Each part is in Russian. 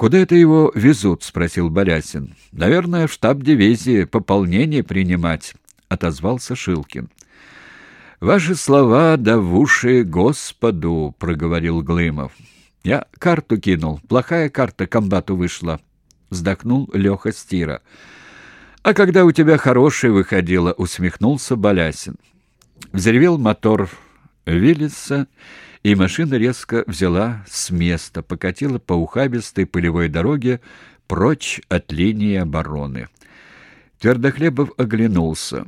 «Куда это его везут?» — спросил Борясин. «Наверное, в штаб дивизии пополнение принимать», — отозвался Шилкин. «Ваши слова да в уши Господу», — проговорил Глымов. «Я карту кинул. Плохая карта комбату вышла», — вздохнул Леха Стира. «А когда у тебя хорошая выходила», — усмехнулся Болясин. Взревел мотор Виллиса, и машина резко взяла с места, покатила по ухабистой полевой дороге прочь от линии обороны. Твердохлебов оглянулся.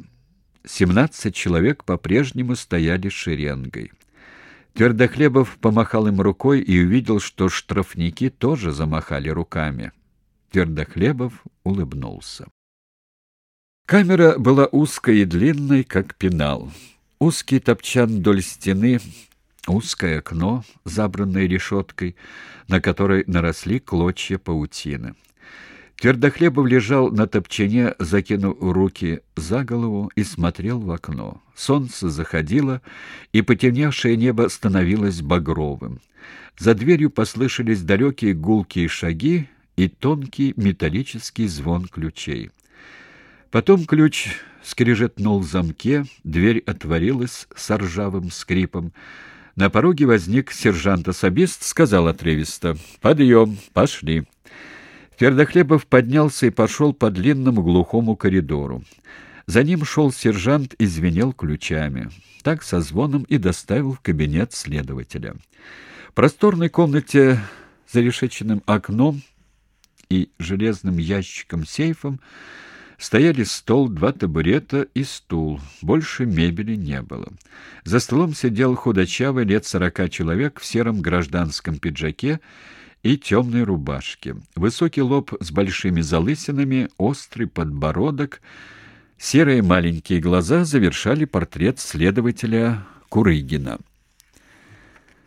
Семнадцать человек по-прежнему стояли шеренгой. Твердохлебов помахал им рукой и увидел, что штрафники тоже замахали руками. Твердохлебов улыбнулся. Камера была узкой и длинной, как пенал. Узкий топчан вдоль стены, узкое окно, забранное решеткой, на которой наросли клочья паутины. Твердохлебов лежал на топчине, закинув руки за голову, и смотрел в окно. Солнце заходило, и потемневшее небо становилось багровым. За дверью послышались далекие гулкие шаги и тонкий металлический звон ключей. Потом ключ скрежетнул в замке, дверь отворилась с ржавым скрипом. На пороге возник сержант-особист, сказал отрывисто «Подъем, пошли». Твердохлебов поднялся и пошел по длинному глухому коридору. За ним шел сержант и звенел ключами. Так со звоном и доставил в кабинет следователя. В просторной комнате за решеченным окном и железным ящиком-сейфом Стояли стол, два табурета и стул. Больше мебели не было. За столом сидел худощавый лет сорока человек в сером гражданском пиджаке и темной рубашке. Высокий лоб с большими залысинами, острый подбородок, серые маленькие глаза завершали портрет следователя Курыгина.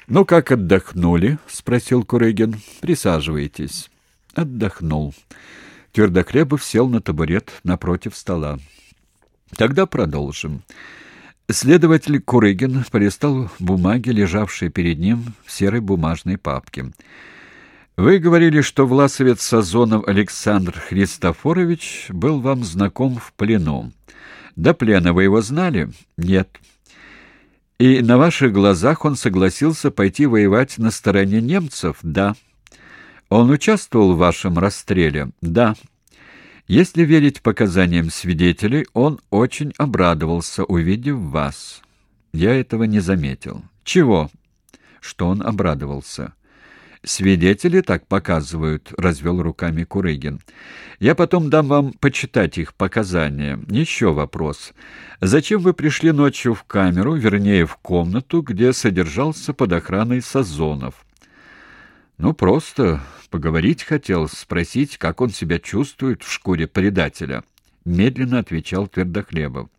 «Ну, как отдохнули?» — спросил Курыгин. «Присаживайтесь». «Отдохнул». Твердохлебов сел на табурет напротив стола. Тогда продолжим. Следователь Курыгин полистал бумаги, лежавшие перед ним в серой бумажной папке. Вы говорили, что власовец Сазонов Александр Христофорович был вам знаком в плену. До плена вы его знали? Нет. И на ваших глазах он согласился пойти воевать на стороне немцев? Да. Он участвовал в вашем расстреле? Да. Если верить показаниям свидетелей, он очень обрадовался, увидев вас. Я этого не заметил. Чего? Что он обрадовался? Свидетели так показывают, развел руками Курыгин. Я потом дам вам почитать их показания. Еще вопрос. Зачем вы пришли ночью в камеру, вернее, в комнату, где содержался под охраной Сазонов? Ну, просто поговорить хотел, спросить, как он себя чувствует в шкуре предателя. Медленно отвечал Твердохлебов.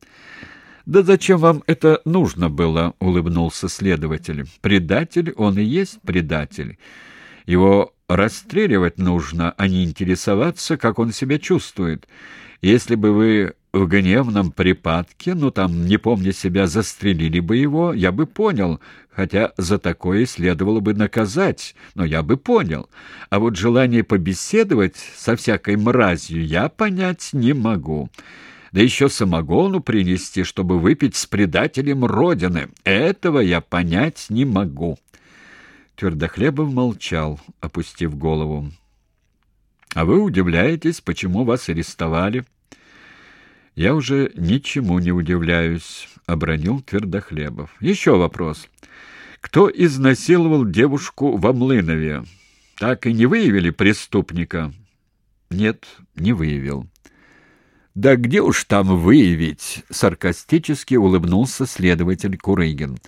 «Да зачем вам это нужно было?» — улыбнулся следователь. «Предатель, он и есть предатель. Его расстреливать нужно, а не интересоваться, как он себя чувствует. Если бы вы в гневном припадке, ну там, не помня себя, застрелили бы его, я бы понял, хотя за такое следовало бы наказать, но я бы понял. А вот желание побеседовать со всякой мразью я понять не могу. Да еще самогону принести, чтобы выпить с предателем Родины. Этого я понять не могу. Твердохлебов молчал, опустив голову. — А вы удивляетесь, почему вас арестовали? — «Я уже ничему не удивляюсь», — обронил Твердохлебов. «Еще вопрос. Кто изнасиловал девушку в Амлынове? Так и не выявили преступника?» «Нет, не выявил». «Да где уж там выявить?» — саркастически улыбнулся следователь Курыгин.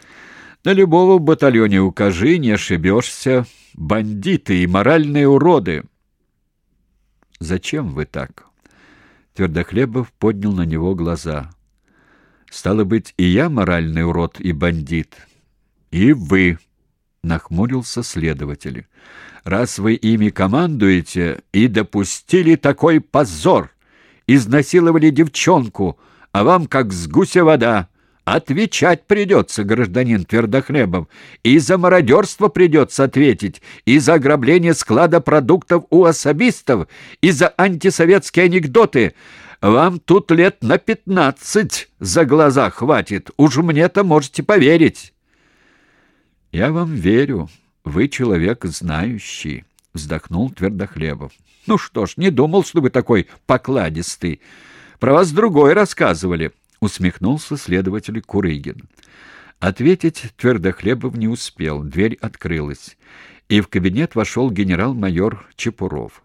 «На любого в батальоне укажи, не ошибешься. Бандиты и моральные уроды». «Зачем вы так?» Твердохлебов поднял на него глаза. «Стало быть, и я моральный урод и бандит?» «И вы», — нахмурился следователь. «Раз вы ими командуете и допустили такой позор, изнасиловали девчонку, а вам как с гуся вода, Отвечать придется, гражданин Твердохлебов. И за мародерство придется ответить, и за ограбление склада продуктов у особистов, и за антисоветские анекдоты. Вам тут лет на пятнадцать за глаза хватит. Уж мне-то можете поверить. Я вам верю. Вы человек знающий, вздохнул Твердохлебов. Ну что ж, не думал, что вы такой покладистый. Про вас другое рассказывали усмехнулся следователь Курыгин. Ответить Твердохлебов не успел, дверь открылась, и в кабинет вошел генерал-майор Чепуров.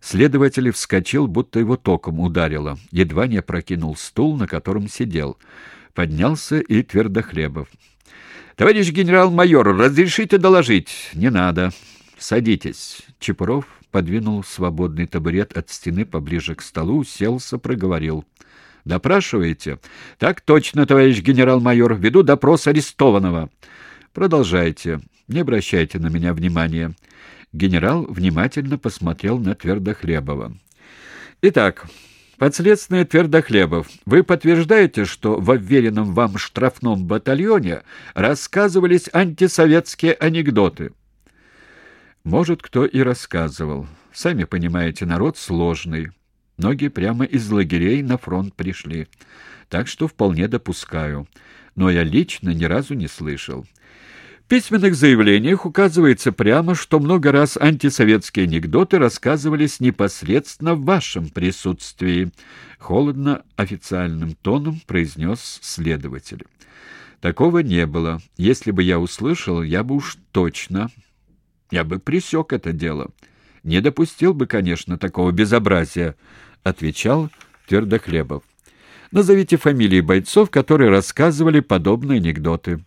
Следователь вскочил, будто его током ударило, едва не опрокинул стул, на котором сидел. Поднялся и Твердохлебов. «Товарищ генерал-майор, разрешите доложить?» «Не надо. Садитесь». Чепуров подвинул свободный табурет от стены поближе к столу, селся, проговорил. Допрашиваете? Так точно, товарищ генерал-майор. Веду допрос арестованного. Продолжайте. Не обращайте на меня внимания. Генерал внимательно посмотрел на Твердохлебова. Итак, подследственный Твердохлебов, вы подтверждаете, что в уверенном вам штрафном батальоне рассказывались антисоветские анекдоты? Может, кто и рассказывал. Сами понимаете, народ сложный. Многие прямо из лагерей на фронт пришли. Так что вполне допускаю. Но я лично ни разу не слышал. В письменных заявлениях указывается прямо, что много раз антисоветские анекдоты рассказывались непосредственно в вашем присутствии. Холодно официальным тоном произнес следователь. Такого не было. Если бы я услышал, я бы уж точно... Я бы пресек это дело. Не допустил бы, конечно, такого безобразия, отвечал Твердохлебов. Назовите фамилии бойцов, которые рассказывали подобные анекдоты.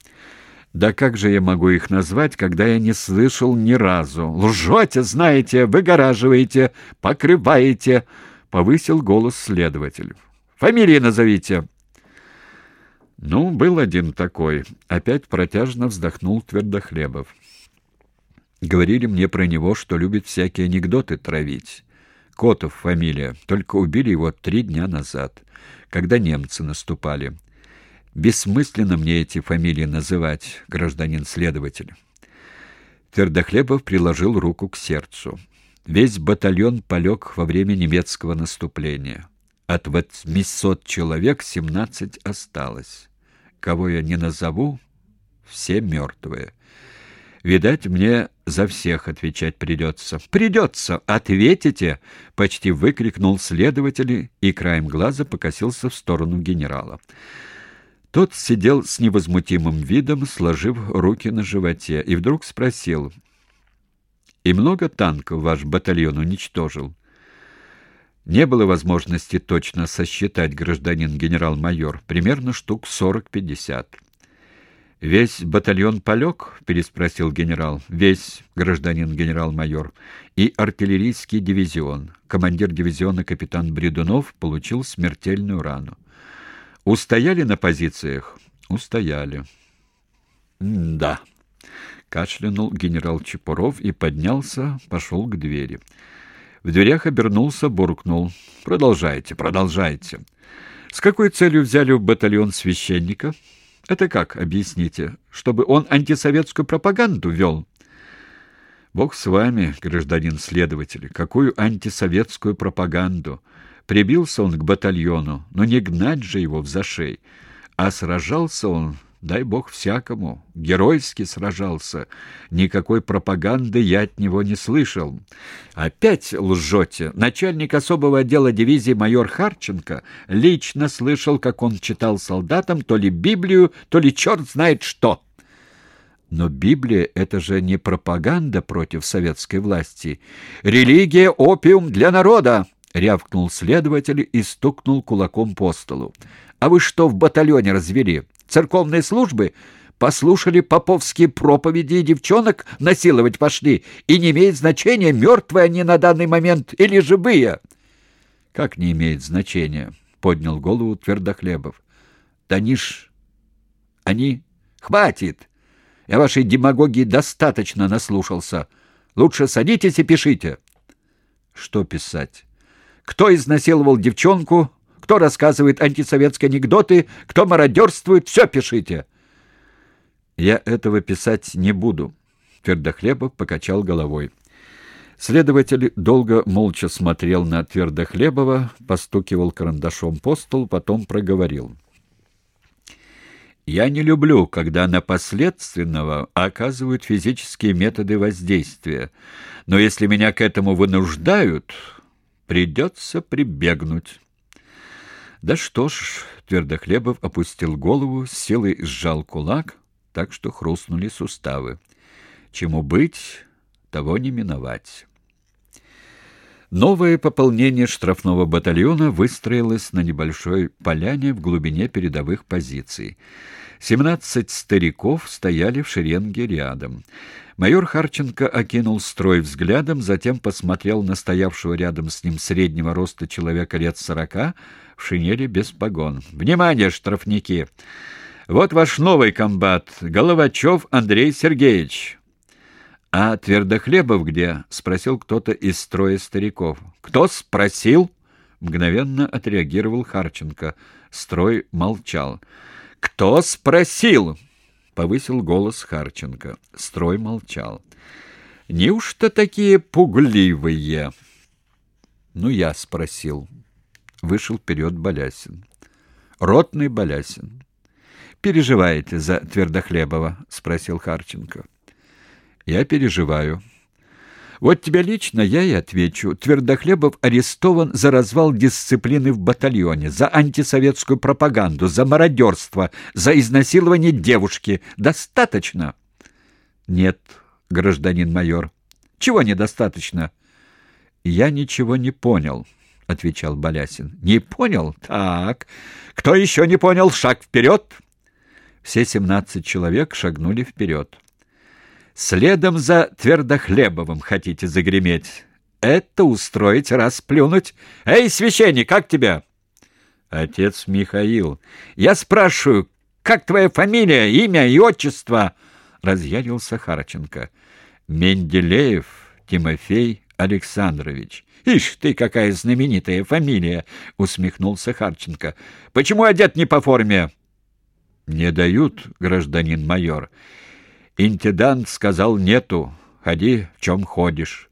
Да как же я могу их назвать, когда я не слышал ни разу? Лжете, знаете, выгораживаете, покрываете, повысил голос следователь. Фамилии назовите. Ну, был один такой. Опять протяжно вздохнул Твердохлебов. Говорили мне про него, что любит всякие анекдоты травить. Котов фамилия, только убили его три дня назад, когда немцы наступали. Бессмысленно мне эти фамилии называть, гражданин следователь. Твердохлебов приложил руку к сердцу. Весь батальон полег во время немецкого наступления. От 800 человек 17 осталось. Кого я не назову, все мертвые. Видать, мне за всех отвечать придется. Придется! Ответите! Почти выкрикнул следователь и краем глаза покосился в сторону генерала. Тот сидел с невозмутимым видом, сложив руки на животе, и вдруг спросил: "И много танков ваш батальон уничтожил?" Не было возможности точно сосчитать, гражданин генерал-майор, примерно штук сорок-пятьдесят. Весь батальон полег? переспросил генерал. Весь, гражданин генерал-майор. И артиллерийский дивизион. Командир дивизиона капитан Бредунов получил смертельную рану. Устояли на позициях? Устояли. да. Кашлянул генерал Чепуров и поднялся, пошел к двери. В дверях обернулся, буркнул: "Продолжайте, продолжайте. С какой целью взяли в батальон священника?" Это как, объясните? Чтобы он антисоветскую пропаганду вел? Бог с вами, гражданин следователь. Какую антисоветскую пропаганду? Прибился он к батальону, но не гнать же его в зашей. А сражался он Дай бог всякому. Геройски сражался. Никакой пропаганды я от него не слышал. Опять лжете. Начальник особого отдела дивизии майор Харченко лично слышал, как он читал солдатам то ли Библию, то ли черт знает что. Но Библия — это же не пропаганда против советской власти. Религия — опиум для народа! — рявкнул следователь и стукнул кулаком по столу. — А вы что в батальоне развели? — церковной службы, послушали поповские проповеди и девчонок насиловать пошли, и не имеет значения, мертвые они на данный момент или живые. — Как не имеет значения? — поднял голову Твердохлебов. — Да они ж... Они... Хватит! Я вашей демагогии достаточно наслушался. Лучше садитесь и пишите. — Что писать? Кто изнасиловал девчонку, кто рассказывает антисоветские анекдоты, кто мародерствует, все пишите. Я этого писать не буду. Твердохлебов покачал головой. Следователь долго молча смотрел на Твердохлебова, постукивал карандашом по столу, потом проговорил. «Я не люблю, когда на последственного оказывают физические методы воздействия, но если меня к этому вынуждают, придется прибегнуть». «Да что ж», — Твердохлебов опустил голову, с силой сжал кулак, так что хрустнули суставы. «Чему быть, того не миновать». Новое пополнение штрафного батальона выстроилось на небольшой поляне в глубине передовых позиций. Семнадцать стариков стояли в шеренге рядом. Майор Харченко окинул строй взглядом, затем посмотрел на стоявшего рядом с ним среднего роста человека лет сорока в шинели без погон. «Внимание, штрафники! Вот ваш новый комбат, Головачев Андрей Сергеевич. «А Твердохлебов где?» — спросил кто-то из строя стариков. «Кто спросил?» — мгновенно отреагировал Харченко. Строй молчал. «Кто спросил?» — повысил голос Харченко. Строй молчал. «Неужто такие пугливые?» «Ну, я спросил». Вышел вперед Болясин. «Ротный Болясин». «Переживаете за Твердохлебова?» — спросил Харченко. Я переживаю. Вот тебе лично я и отвечу. Твердохлебов арестован за развал дисциплины в батальоне, за антисоветскую пропаганду, за мародерство, за изнасилование девушки. Достаточно? Нет, гражданин майор. Чего недостаточно? Я ничего не понял, отвечал Болясин. Не понял? Так. Кто еще не понял? Шаг вперед. Все семнадцать человек шагнули вперед. Следом за Твердохлебовым хотите загреметь. Это устроить, расплюнуть. Эй, священник, как тебя? Отец Михаил. Я спрашиваю, как твоя фамилия, имя и отчество? Разъярился Харченко. Менделеев Тимофей Александрович. Ишь ты, какая знаменитая фамилия, усмехнулся Харченко. Почему одет не по форме? Не дают, гражданин майор. Интендант сказал нету, ходи, в чем ходишь.